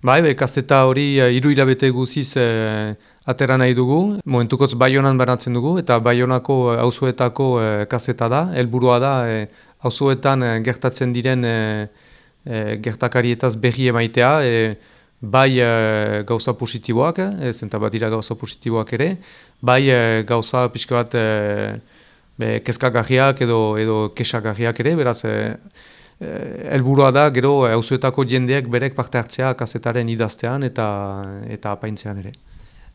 Bai, be, kaseta hori hiru hilabete guziz e, atera nahi dugu, momentukoz baionan banatzen dugu, eta baionako auzoetako e, kaseta da, helburua da, e, auzoetan gertatzen diren e, e, gertakarietaz berri emaitea, e, bai e, gauza positiboak, e, zenta bat dira gauza positiboak ere, bai e, gauza pixka bat e, kezkagarriak edo, edo kesagarriak ere, beraz, e, helburua da, gero, hauzuetako jendeak berek parte hartzea kazetaren idaztean eta eta apaintzean ere.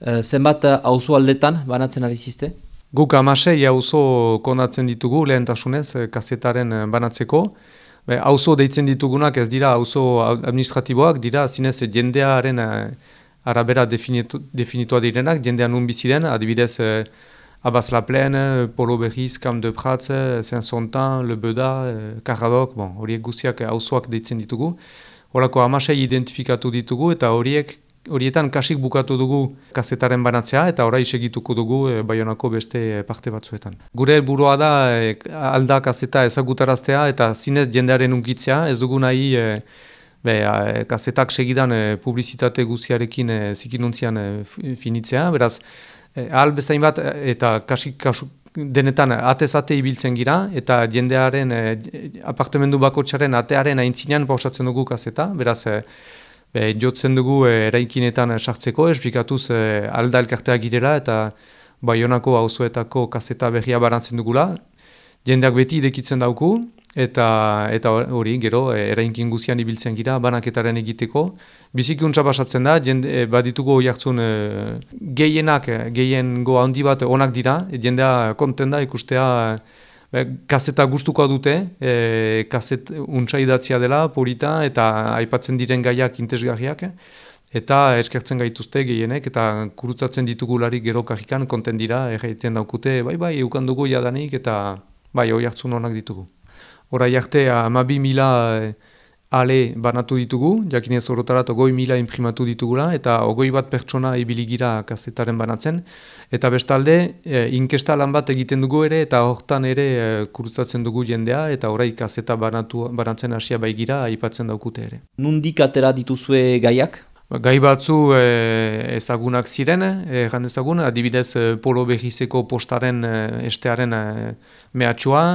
E, zenbat hauzu aldetan banatzen ari ziste? Guk amasei hauzo konatzen ditugu lehentasunez kazetaren banatzeko, Hauzo deitzen ditugunak ez dira auzo administratiboak, dira zinez jendearen eh, arabera definitu, definitua direnak, jendean nun bizi den, adibidez eh, Abaz la Plaine, Polo Berriz, Kam de Pratz, Saint-Sontan, Le Beda, eh, Carradok, bon, horiek guziak hauzoak deitzen ditugu. Horako amasei identifikatu ditugu eta horiek horietan kasik bukatu dugu kazetaren banatzea eta orai segituko dugu e, Baionako beste eh, parte batzuetan. Gure helburua da e, alda kazeta ezagutaraztea eta zinez jendearen unkitzea, ez dugu nahi e, be, kazetak segidan e, publizitate guziarekin e, zikinuntzian finitzea, beraz, e, ahal bezain bat eta kasik kasuk denetan atez-ate ibiltzen gira eta jendearen e, apartemendu bakotxaren atearen aintzinean pausatzen dugu kazeta, beraz, Be, jotzen dugu e, eraikinetan sartzeko, esplikatuz e, alda elkartea girela eta baionako hauzuetako kaseta berria barantzen dugula. Jendeak beti idekitzen dauku eta eta hori gero e, eraikin guzian ibiltzen gira banaketaren egiteko. Bizikuntza basatzen da, jende, e, baditugu jartzun e, gehienak, gehien go handi bat onak dira, jendea konten da ikustea kaseta gustukoa dute, e, kaset untsa idatzia dela, polita, eta aipatzen diren gaiak intesgarriak, eta eskertzen gaituzte gehienek, eta kurutzatzen ditugularik gero kajikan, konten dira, erraiten daukute, bai, bai, eukan dugu jadanik, eta bai, hoi hartzun honak ditugu. Hora jarte, amabi mila ale banatu ditugu, jakinez orotarat ogoi mila imprimatu ditugula, eta ogoi bat pertsona ibiligira kazetaren banatzen. Eta bestalde, e, inkesta lan bat egiten dugu ere, eta hortan ere e, kurutzatzen dugu jendea, eta orai kazeta banatu, banatzen hasia baigira, aipatzen daukute ere. Nundik atera dituzue gaiak? Ba, gai batzu e, ezagunak ziren, e, ezagun, adibidez polo behizeko postaren e, estearen e, mehatxua,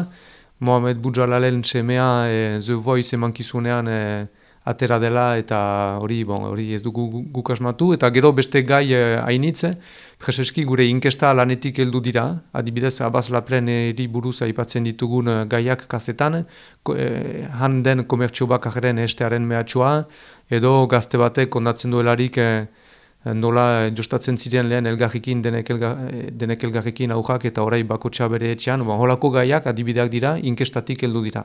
Mohamed Boujalalen semea e, The Voice emankizunean e, atera dela eta hori bon, hori ez dugu guk asmatu. Eta gero beste gai e, hainitze Prezeski gure inkesta lanetik heldu dira, adibidez Abaz Lapren eri buruz aipatzen ditugun e, gaiak kazetan, e, han den komertxo bakarren estearen mehatxua, edo gazte batek ondatzen duelarik e, nola jostatzen ziren lehen elgarrikin denek, elga, denek elgarrikin aujak eta orai bakotxa bere etxean, ba, holako gaiak adibideak dira, inkestatik heldu dira.